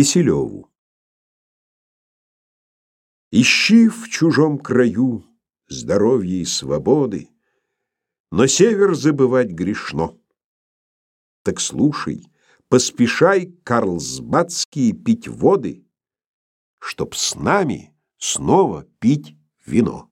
Киселеву. Ищи в чужом краю здоровья и свободы, Но север забывать грешно. Так слушай, поспешай, карлсбадские пить воды, Чтоб с нами снова пить вино.